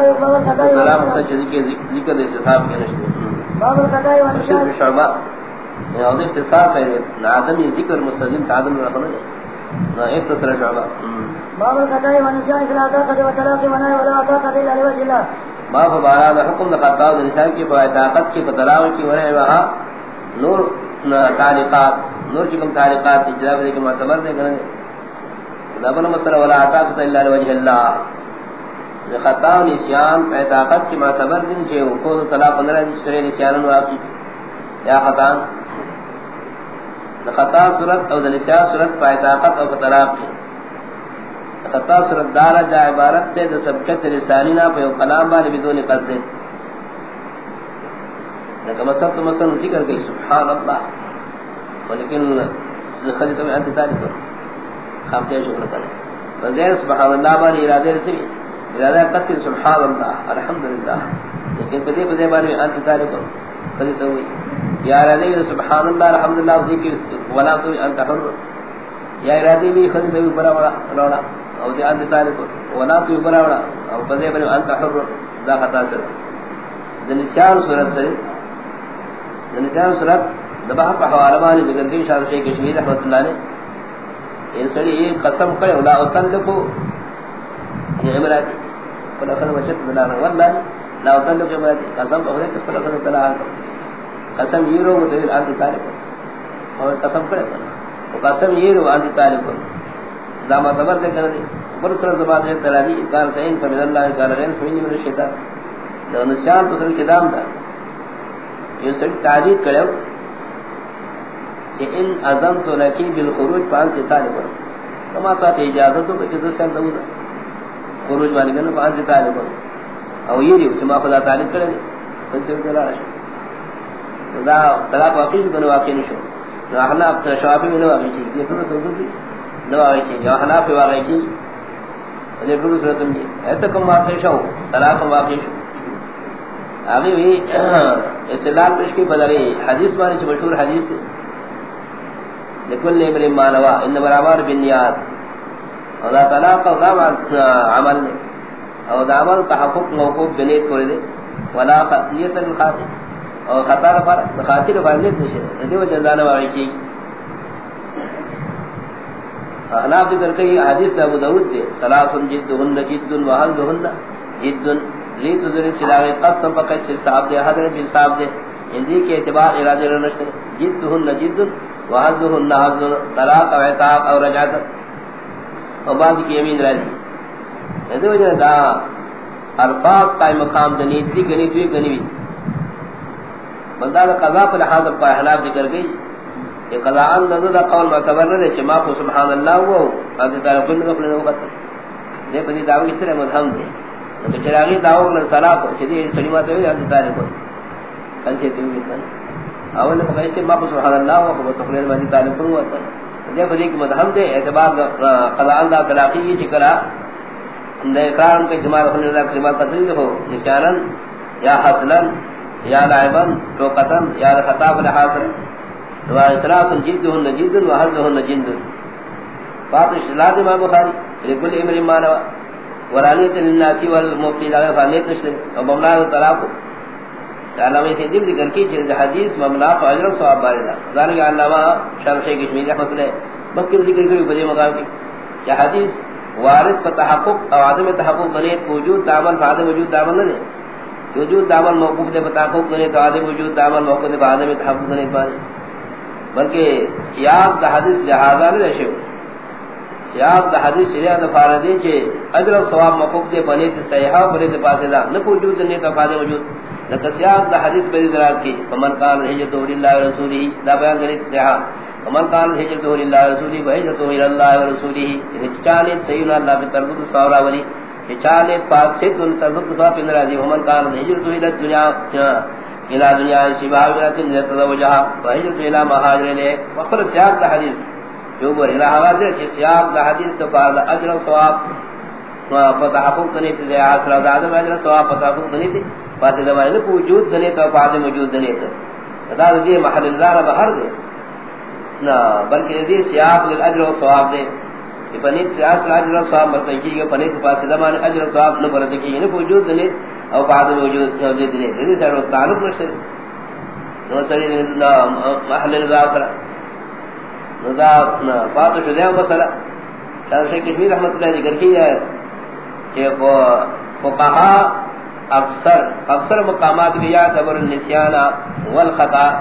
سلام سچ ذکر استصحاب کے نشتے باب القضاء والنشاء شعبہ یعنی اختصار ہے عدم ذکر مستلزم تعدم رقم ہے نا ایک اختصار شعبہ باب القضاء والنشاء فلا طاقة وطلاق ونهي ولا طاقة إلا لوجه الله باب بارا دا حکم دا خطاب دا نساء کی فوائد طاقت کی فتلاو کی ونہی وہا نور تعلیقات، نور چکم تعلیقات اجراب دے کے معتبر دے کرنے دبن مسئلہ ولا طاقت الا لوجه الله خطا و نسیان پہ طاقت کی معتبر دن چھے کو طلاق پندرہ دی سرے نسیان واقعی یا خطا. خطا صورت او نسیان صورت پہ طاقت او طلاق کی خطا صورت دارا جا عبارت تے دا سبکت لسانینا پہ او کلام بانی بدون قصد لیکن مصر تو مصر ذکر گئی سبحان اللہ ولیکن خلیطہ میں انتی تاریخ پر خامتے شکر کرنے وزیر سبحان اللہ بانی ارادے رسوی ارادہ قتل سبحان اللہ الحمدللہ لیکن بدے بدے بارے انت تعلق قدی تو ہوئی یا ارادہ سبحان اللہ الحمدللہ ذکر ولا تو انت حر. یا ارادہ بھی قدی تو بڑا بڑا لوڑا او دی انت تعلق ولا تو بڑا بڑا او بدے بارے انت حر. ذا خطا کر دنشان صورت سے دنشان صورت دبا پر حوالہ بانی ذکر کی شاہ شیخ کشمیر رحمۃ اللہ نے یہ سڑی قسم کرے ولا اتلکو یہ امراتی فلا خلو وجد دلانا لا اطلق امراتی قسم بہنے کہ فلا خلو قسم یہ رو مدهل آنتی طالب اور قسم کرے وہ قسم یہ رو آنتی طالب داما تبر دے۔ کرنے برسر زبان ہے تلالی کار سین فمن اللہ کار غیر سمینی من الشیطان۔ لو نسیان پسر کی دام دا یہ سڑی تعدید کرے۔ کہ ان ازم تو لکی بالخروج پانتی طالب کما تا اجازت ہو کہ جزا سین دو۔ خروج والی گنو پانچ دیتا ہے لکھو او یہ ریو چما خدا تعلیم کرے دی. خلتے ہوئے جلا رشو دا طلاق واقعی بھی گنو واقعی نشو نو احناف شوافی میں نو واقعی چیز یہ پھر سوزو دی؟ نو واقعی چیز جو احناف پہ واقعی چیز یہ پھر سوزو دی؟ ایتا کم واقعی شو؟ طلاق واقعی شو. آگے بھی استدلال پیش کی بدلی حدیث مانی چھ مشہور حدیث لکل امر مانوا ان برابر بنیاد اور اللہ تعالیٰ کا غام عمل نے اور عمل تحقق موقوف بنیت کو دے ولا خطیت الخاطئ اور خطا رفار خاطر فرضیت نشے ندی و جزانہ واقعی کی احناف ذکر کئی حدیث ابو داود دے سلاسن جدہن جدن وحلدہن جدن لیت ذرین چلاغی قسم فقط سے صاحب دے حضر بھی صاحب دے ہندی کے اعتبار ارادے رنشتے جدہن جدن وحلدہن حضر طلاق و اعتاق اور رجعت. اور بعد کی یمین راضی. ایسے وجہ دا الفاظ قائم مقام دنیت دی گنی، دوی گنی بھی بندہ دا قضا پر لحاظ پر احلاف ذکر گئی. کہ قضا ان دا دا قول معتبر رہے چھے ما کو سبحان اللہ ہوا ہو قضا تعالیٰ کل نگا پلنے وقت دے پتی دعوی کس طرح مدہم دے. تو چراغی دعوی من صلاح کو چھے دی سلیمات ہوئی قضا تعالیٰ کل کل چھے تیوی کل اول نے مقایس چھے ما کو سبحان اللہ ہوا کو سبحان اللہ تعالیٰ کل وقت دے پتی مدہم دے، اعتبار قضا ان دا تلاقی یہ چکرہ اندے اقرار کے جمال خلی اللہ کے جمال قدری ہو نشانن یا حسنن یا لائبن توقتن یا خطاب لحاصر دعا اطلاق جدہن جدن و حردہن جندن فاتش لا دماء بخاری لکل امر مانوا، ورانیت للناسی والمفتی لگا فانیت نشتر و بملا طلاق علامہ سیدیم ذکر کی چیز حدیث مبنا پر مملا فاجر صحاب باردہ ذالک علامہ شرح کشمیر رحمت اللہ بکر ذکر کری بدے مقام کی. کہ حدیث وارث پر تحقق اور عدم تحقق بنے وجود دامن فعدم وجود دامن نہ وجود دامن موقوف دے تحقق بنے تو عدم وجود دامن موقوف دے عدم تحقق بنے پائے بلکہ سیاق دا حدیث لہذا نہ دے سیاق دا حدیث شریعہ دا فاردین چھے اجر ثواب موقوف دے بنے تے صحیحہ بنے تے پاسے دا نہ وجود دے تو فعدم وجود. لکہ سیاق دا حدیث بری درات کی. فمن قال حجت اللہ ورسولہ دا بیان کرے صحیحہ ومن قال هجرته لله ورسوله وهجرته الى الله ورسوله چانے سیدنا اللہ کی طرف سورا ولی چانے پاس سے تن طرف سے پاس پندرہ دی ومن قال هجرته الى الدنيا الى دنیا شباب ذات نتزوجها وهجرته الى مهاجر له وقال سیاق الحديث جو بر الى حوالے کہ سیاق الحديث تو بعد اجر و ثواب فتحقق کرنے سے حاصل آدم اجر و ثواب فتحقق کرنے سے فاتح دمائے وجود دنے تو بعد موجود دنے تو ادا دی محل اللہ رب بہر دے نہ بلکہ یہ سیاق للاجر و ثواب دے کہ پنیت سے اصل اجر و ثواب مرتے کی کہ پنیت پاس زمان اجر و ثواب نہ برتے کی یعنی وجود نے او بعد وجود وجود نے یہ سر تعلق نشتے نو سری نہ محل اللہ الذاکر ندا بات جو ہے مسئلہ شاہ شیخ کشمیر رحمۃ اللہ ذکر کی ہے کہ وہ فقہا اکثر اکثر مقامات بھی یا تبر النسیان والخطا۔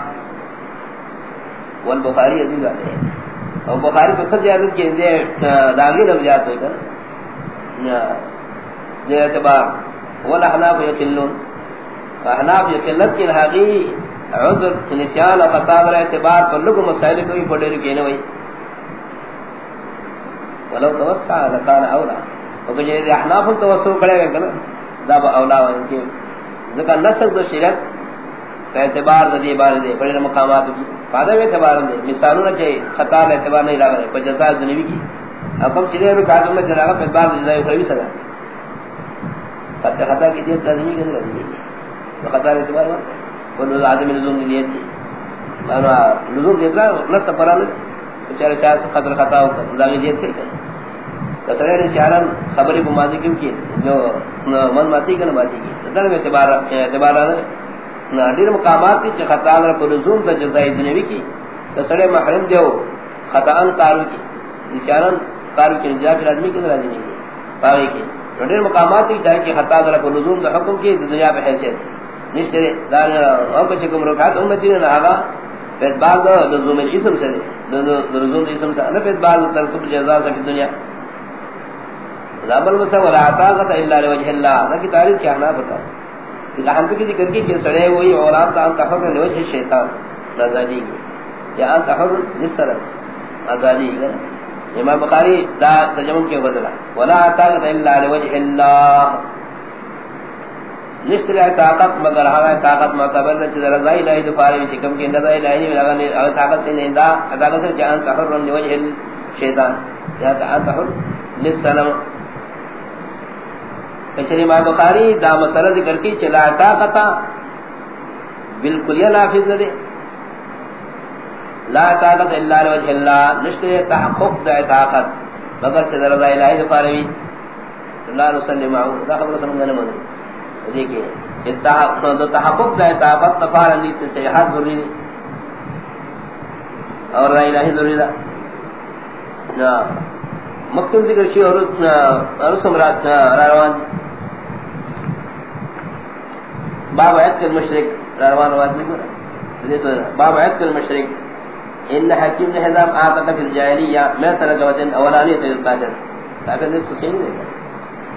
والبخاری عزیز آتے ہیں۔ اور بخاری کو خود جاگت کے اندے داغی لگ جاتے ہیں۔ دے اعتبار، والاحناف یقلون۔ احناف یقلت کی لحاقی عذر، نسیان اور خطا پر اعتبار پر لگو مسائل کو بھی پڑھے رکے نوئی ولو توسع لکان اولا۔ وکہ جنہی احناف توسع کرے گا کنا دا با اولا و انکی ذکر نسل دو شرک اعتبار دی بار دے، بڑے مقامات کی۔ فائدہ میں اعتبار دے۔ مثالوں نہ چاہیے خطا میں اعتبار نہیں لگا پر جزا دنیوی کی۔ اب ہم چلے میں کہا میں جناب پہ بار جزا کوئی سزا۔ خطا کی دیت لازمی کے لازمی تو خطا اعتبار ہوا وہ آدمی لزوم دی نیت تھی مانا لزوم دیتا نہ پرانے چارے چار قدر خطا ہو لاگی دیت کئی کرنا کسرے نے چارن خبری کو ماضی کیوں کی؟ جو من ماتی کنا ماتی کی؟ در میں اعتبار اعتبار نہ دیر مقامات کی خطا اگر پر لزوم کا جزائی دنیوی کی۔ کسرے محرم دیو خطا کارو کی۔ نشانن کارو کی نجات لازمی کی راضی نہیں باغی کی۔ دیر مقامات کی چاہے کہ خطا اگر پر لزوم کا حکم کی دنیا پہ حیثیت۔ نشترے دار اور کچھ کم رکھات امتی نے رہا پھر بعد لزوم الاسم سے لزوم الاسم سے۔ نہ پھر بعد ترتب جزا سے دنیا۔ زابل مسا ولا عطاقت الا لوجه الله. ذا کی تعریف کیا نہ بتا. کہ ہم کی ذکر کی کہ سڑے وہی اور آپ کا تحر لوجه شیطان. نازلی یا تحر جسر ازالی امام بخاری دا ترجمہ کے بدلا. ولا عطاقت الا لوجه الله. نشتر طاقت مگر ہوا طاقت معتبر ہے کہ رضا الہی دفارے وچ کم کے رضا الہی لگا نے طاقت سے نہیں، دا طاقت سے جان تحر لوجه شیطان. یا تحر للسلام کچری ما بخاری دا مسئلہ ذکر کی چلا طاقت بالکل یہ نافذ دے۔ لا طاقت الا لوجه الله نشتے تحقق دا طاقت، مگر سے رضا الہی دفاروی اللہ رسول معه دا خبر سمجھنے نہ مانو دیکھیں اتحقق تحقق دا طاقت تفار نیت سے صحت ضروری اور رضا الہی ضروری دا۔ مکتوب ذکر شی اور رسمرات روان جی۔ باب عید کل المشرک، روان روان نہیں ذکر باب عید کل المشرک، ان حکیم نے حزام آتا فی الجاہلیہ، میں تلقى وجن اولانی تل القادر تاکہ ذکر حسین دے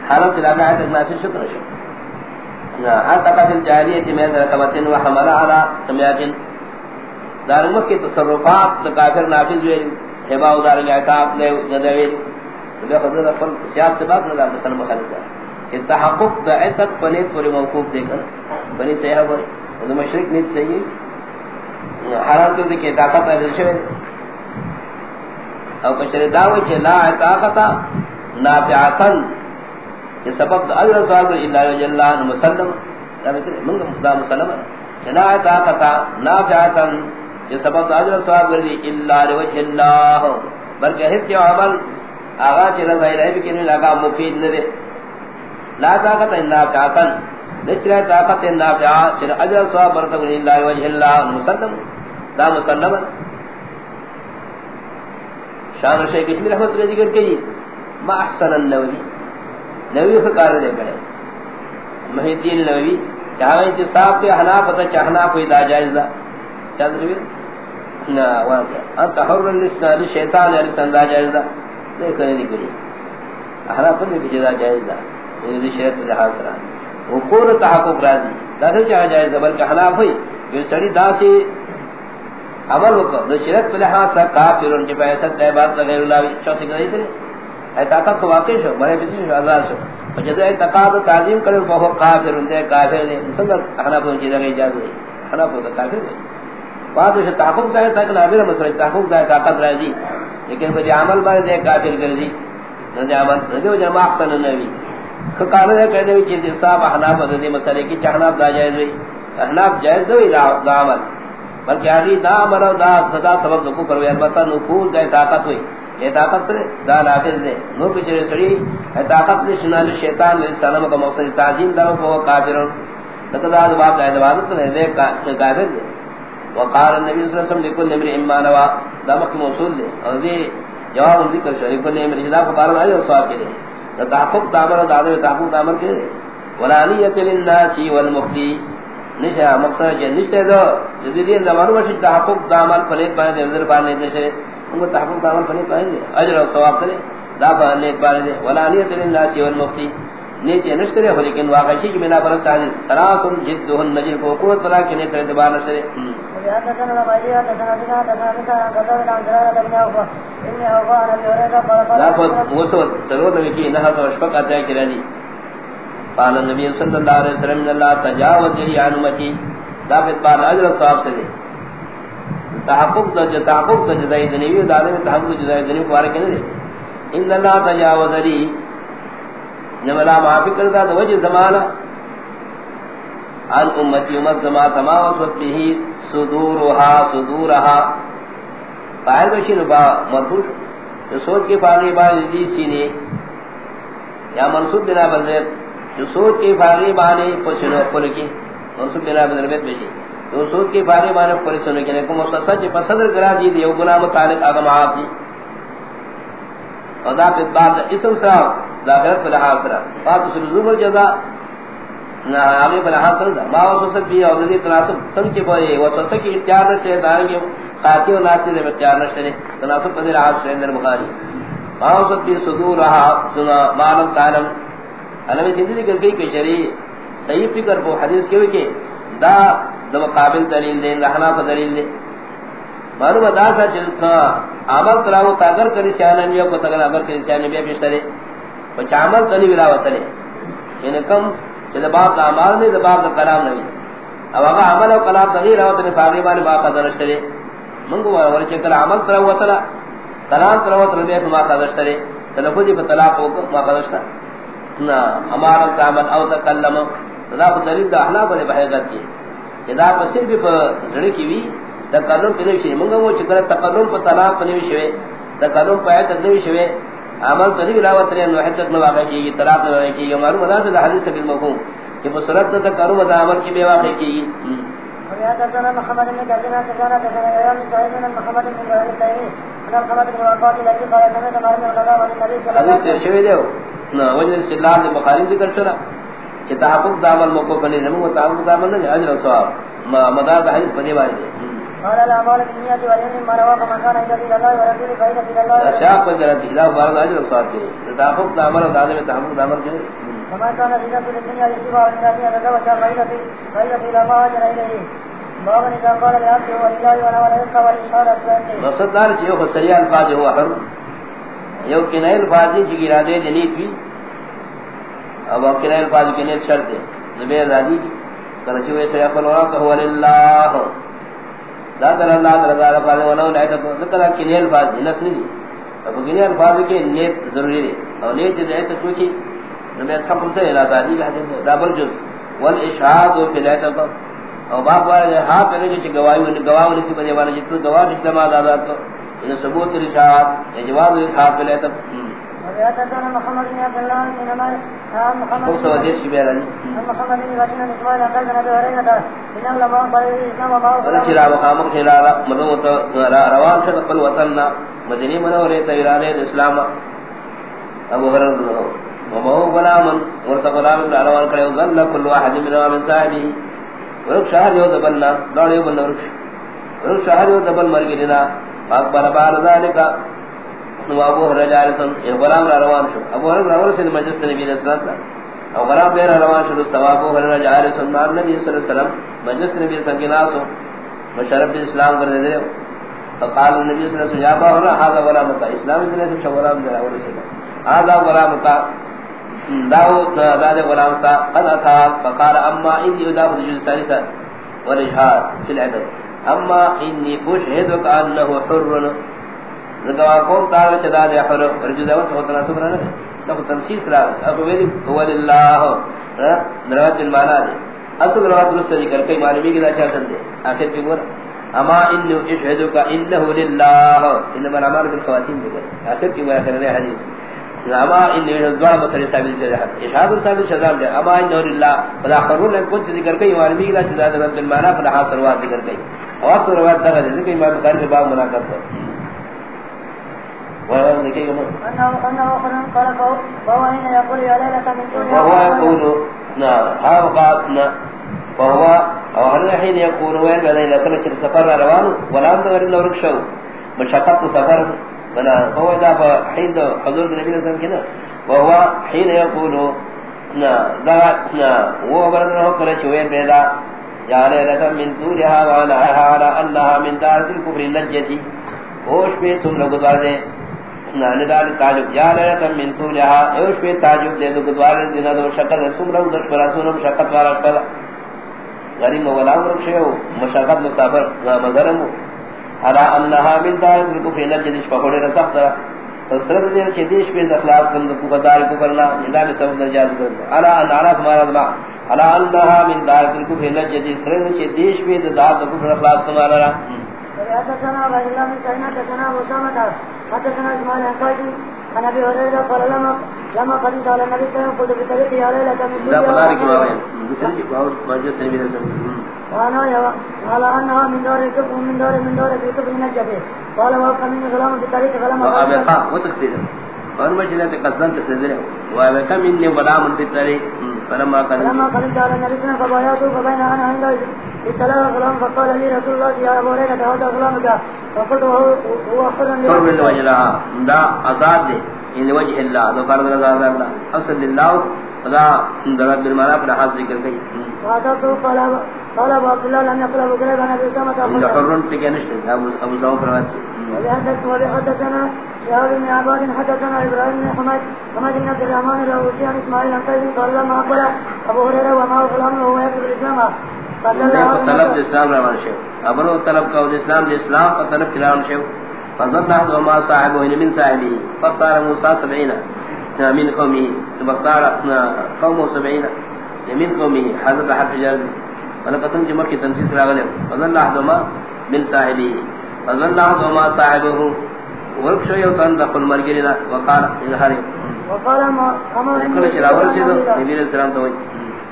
حالت علاقہ عید ما فی شکر شکر ہاں، آتا فی الجاہلیہ میں تلقى وجن وحمل على سمیات دارمک کی تصرفات کافر نافذ ہوئے۔ حباء دارنگ اعتاب لے ندویل لے حضرت اپن سیاد سے بات نظام بسن مخالف ہے کہ تحقق دا ایتت پنیت پوری موقوف دے کر بنی سیحہ پر وہ مشرک نیت صحیح حرام کر دے کہ طاقت ہے شوئے۔ او کچھ دعوی چھے لا طاقتا نافعاتن یہ سبب دا اجر صاحب اللہ وجہ اللہ مسلم۔ منگا مخدا مسلم ہے۔ لا طاقتا نافعاتن یہ سبب دا اجر صاحب اللہ وجہ اللہ۔ بلکہ حصہ عمل، آغا چی رضا الہی بکنی لگا مفید ندے۔ لا طاقت انا فعاتن نچرہ طاقت انا فعات چی اجر سواب برتب اللہ وجہ اللہ مسلم. دا مسلم. شان شیخ اسمی رحمت اللہ ذکر کی ما احسن النووی. نووی فکار دے پڑے. کرے محیدین نووی چاہاں انتصاب کے حنافتا چاہنا کوئی دا جائز دا. چاہتا سبیر نا واقع انت حر لسان شیطان علیہ السلام دا جائز دا. کرنے نہیں کری احنا پر بھی جدا جائز دا. یہ شریعت لحاظ سرا۔ وقور تحقق راضی۔ دا سے چاہ جائز بلکہ حناف ہوئی، جو سڑی دا سے عمل وکر جو شریعت لحاظ سا کافر ان کے پیسد عبادت غیر اللہ شخص کری تھے اے طاقت کو واقع شو، بڑے بسی شو، آزاد شو۔ فجدہ تقاد تعظیم کرے بہو کافر ان دے کافر دے۔ مسلم حناف ان چیزا گئی جاز ہوئی حناف ہوتا کافر ہوئی بعد اسے تحقق دائے تاکہ نابیر مسئلہ تحقق دائے طاقت راضی۔ لیکن بجے عمل بارے دے کافر کر دی نہ عمل نہ جو جمع احسن نبی کار ہے کہنے وچ کہ صاحب احناف دے مسئلے کی چہنا دا جائز ہوئی۔ احناف جائز ہوئی، دا عمل۔ بلکہ علی دا عمل دا صدا سبب کو پر البتہ نفوذ دے طاقت ہوئی۔ یہ طاقت سے دا نافذ دے۔ نو پچھے سڑی، یہ طاقت دے شنال شیطان علیہ السلام کا مقصد تعظیم دارو کو کافر لقد دا باب کا عبادت نے دے کافر دے۔ وقال النبي صلی اللہ علیہ وسلم لكل امر اما نوا۔ دا مخ موصول دے۔ اور دی جواب ذکر شریف نے میرے خلاف بار آئے اور سوال کے دے تحقق دامر دادے تحقق دامر کے دے. ولا نیت للناس والمختی نشہ مقصد ہے نشتے دو. جدیدین زمانوں میں تحقق دامر پلیت پانے دے نظر پانے دے. ان کو تحقق دامر پلیت پانے دے اجر و ثواب سرے دا پانے بارے دے. ولا نیت للناس والمختی نیت نشترے ہو لیکن واقعی کی بنا پر استاد سراس جدہ النجر کو قوت طرح کے نیت اعتبار نشترے۔ لا فوت وصول نبی کی نحس و شفق آتا ہے کہ رضی قال النبی صلی اللہ علیہ وسلم اللہ تجاوز جری عن امتی. بار اجر و ثواب سے دے۔ تحقق دا تحقق دا جزائی دنیوی دا عالم تحقق دا جزائی دنیوی کو آرکے ندے ان اللہ تجاوز لی نملا معافی کرتا دا وجہ زمانہ۔ عن امتی امت زمان تمام تماوسط بھی صدورها صدورها فائل بشی نبا مرفوش جو سوچ کے فاغی بانی دی سینے۔ یا منصوب بنا بزید۔ جو سوچ کے فاغی بانی پسنو پلکی منصوب بنا بزید بیت بشی تو سود کے بارے میں پر سن کے کو مختصر جی جے صدر کرا جی دی دیو گناہ متعلق اگم اپ دی ادا کے بعد اسم سا ظاہر پر حاضر بات سلزوم الجزاء نہ علی پر حاصل ما وصف بھی اور دی تناسب سمجھ پے وہ تو سکی اختیار سے دار کے خاطی و ناصر نے اختیار نہ تناسب پر حاصل اندر بخاری۔ ما وصف بھی صدور رہا سنا معلوم تعلم۔ علم سیدھی کر گئی کہ شری صحیح فکر کو حدیث کے کہ دا دا مقابل دلیل دے، رہنا پر دلیل دے۔ معلوم ادا سا چل کا عمل کراو تا اگر کری سیان نبی کو تگر اگر کری سیان نبی پیش پچ عمل تلی ولاوت لے یعنی کم چل باب دا عمل میں باب دا کلام نہیں. اب اگر عمل و کلام تغیر آوت نے فاغی بانی باقا درش لے. منگو والا چکل عمل کراو تلا. کلام کراو تلا، بے ما قدر لے. تلفظی پر طلاق ہو ما قدر نا، ہمارا عمل او تکلم دا دلیل دا احناف نے بحیثیت کی ادا پسر بھی زڑ کی وی تکلم پنوی شوی منگا وہ چکر تکلم پا طلاق پنوی شوی تکلم پا آیت پنوی شوی عمل تنوی راوت رہے انو حدت میں واقع کی طلاق میں واقع کی معلوم ادا سے حدیث بالمفہوم مفہوم کہ وہ صورت تکلم ادا عمل کی بے واقع کی حدیث شوی دیو نا وجہ سے اللہ نے بخاری ذکر چلا کہ تحقق دامل موقع بنے نمو تحقق دامل نہ اجر و ثواب۔ مدار دا حدیث بنے والے دے قال الاعمال بالنیات والعلم ما رواه من كان عند الله ورسوله فإن في الله اشیاء کو ذرا خلاف بارد اجر و ثواب کے تحقق دامل اور دادے میں تحقق دامل کے وما كان لنفس الدنيا يسوى والناس يتزوج فإن في فإن في لما أجر إليه. باب إذا قال لأبده ولله ولا ولا يبقى والإشهاد الثاني مقصد دار چیو خسریہ الفاظ هو حرم یو کنائے الفاظی چی گرادے جنید بھی اب اکرہ الفاظ کی نیت شرط ہے زبی ازادی کی کرچو ایسا یقل وراک هو للہ ذات اللہ در رضا الفاظ ونو لائتا ذکر کنی الفاظ نس نہیں اب کنی الفاظ کی نیت ضروری ہے اور نیت دعیت چوکی زبی ازحق سے ازادی کی حسن دابل جز۔ والاشعاد فی لائتا اور باپ وارد ہے ہاں پہلے جو گواہی گواہ ہونے کی بجے والا جتنا گواہ اجتماع دادا تو یہ ثبوت رشاد جواب اسحاق ہاں، فی لائتا محمد بن عبد الله بن عمر محمد بن الله محمد بن الله اسماعيل قال انا هريره ان لما قال الاسلام ما هو شرع وقام خلال مدوت روان شد قل وطننا مدنی منورے تیران الاسلام ابو هريره وما هو غلام ورث غلام روان کرے ظل كل واحد من من صاحبه ورک شہر یو دبلنا دوڑے بن ورک ورک شہر یو دبل مرگینا اکبر بار ذالک ابو هريره جالسن یہ غلام روان شو. ابو هريره روان سے مجلس نبی علیہ السلام تھا اور غلام بیر روان شو ثواب ابو هريره جالسن مع نبی صلی اللہ علیہ وسلم. مجلس نبی صلی اللہ علیہ وسلم مشرف اسلام کر دے فقال النبي صلى الله عليه وسلم يا ابا هريره هذا غلام تا اسلام نے سے غلام دے اور سے هذا غلام تا داو داد غلام تا قد اتى فقال، اما ان يداو الجزء الثالث والاشهاد في الادب اما اني اشهدك انه حر زگوا قوم تعالی چدا دے حر رجو دے وسو تنا سبرا نہ تو تنسیس را اب ویلی هو لله نرات المعنى دے اصل روات درست ذکر کئی معلومی کی دا چا سن دے اخر کی گور اما انه اشهدك انه لله انما الاعمال بالخواتيم ذکر اخر کی وہ کرنے حدیث. اما انه دعا مسئلہ ثابت دے ہے اشهاد ثابت شذاب ہے اما انه لله فلا قرون کچھ ذکر کئی وارمی لا جزاد رب المعنى فلا حاصل وا ذکر کئی. واصل روایت دا ذکر امام بخاری کے باب مناقض ہے وهو يقول نعم هذا فهو او هر حين يكون وين بين لكن السفر روان؟ ولا غير لو ركشو مشقت السفر. بنا هو ذا حين حضور النبي صلى الله عليه وسلم وهو حين يقول نا ذا نا هو بردنا هو كله وين بيدا جعل لك من دورها وانا على انها من دار الكفر النجتي ہوش پہ سن لو گزار نہ ندال تعجب. جعل لك من دورها ہوش پہ تعجب دے، دو گزار دے نہ دو شکل سن لو دش پر سن شکل والا غریب ولا ورشو مشاقت مسافر مزرم على انها من دار الكفر نجد فقول رسخت فسر دین کے دیش پہ اخلاص کم کو بدار کو کرنا نظام سبب نجات کر على ان عرف ما رضا على انها من دار الكفر نجد سر کے دیش پہ دار کو اخلاص کم والا حدثنا اسماعيل قائد عن ابي هريره قال لما لما قدمت على النبي صلى الله عليه وسلم قلت بطريقي يا ليلة من لا فلارك ما وين بسنجي باوت مرجس نبي رسول وانا يا قال انها من دار الكفر من دار من دار الكفر من الجبه قال وقع مني غلام بطريق غلام وابقى وتخدير اور مجھے تے قصدن تصدر وابقى مني غلام بطريق فلما قدمت لما قدمت على النبي صلى الله عليه وسلم فبين انا عند اطلاع غلام فقال لي رسول الله يا ابو هريره هذا غلام جاء فقلت هو حر من وجهها دا ازاد دے ان وجه اللہ. تو فرض رضا اللہ حسن للہ خدا درد بالمعنى پر حاضر ذکر گئی وعدا تو قال قال ابو عبد الله لم يقل ابو بكر انا بسمة ان حرن تکے نشتے. ابو زاو فرمات وحدثنا شهاب بن عباد حدثنا ابراهيم بن حمد حمد بن عبد الرحمن الاوسي عن اسماعيل عن قيد قال لما اقبل ابو هريره وما غلام وهو يكتب الاسلام طلب الاسلام روان شو. ابرو طلب کا اسلام الاسلام کا طلب کلام شو. فضل نحض وما صاحبه من صاحبه. فقال موسى سبعين من قومه. فقال قوم سبعين من قومه. حضرت حرف وانا قسم جمع کی تنسیس راغلے. فضل نحض وما من صاحبه. فضل نحض وما صاحبه. ورک شو یو تن دخل مرگرنا وقال انہاری وقال ما کل چراور سیدو نبی علیہ السلام تو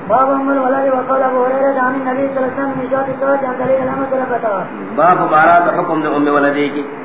باب امر ولاد وقال ابو هريره عن النبي صلى الله عليه وسلم مشات الصلاه عن دليل الامر باب بارات حكم ام ولدی کی.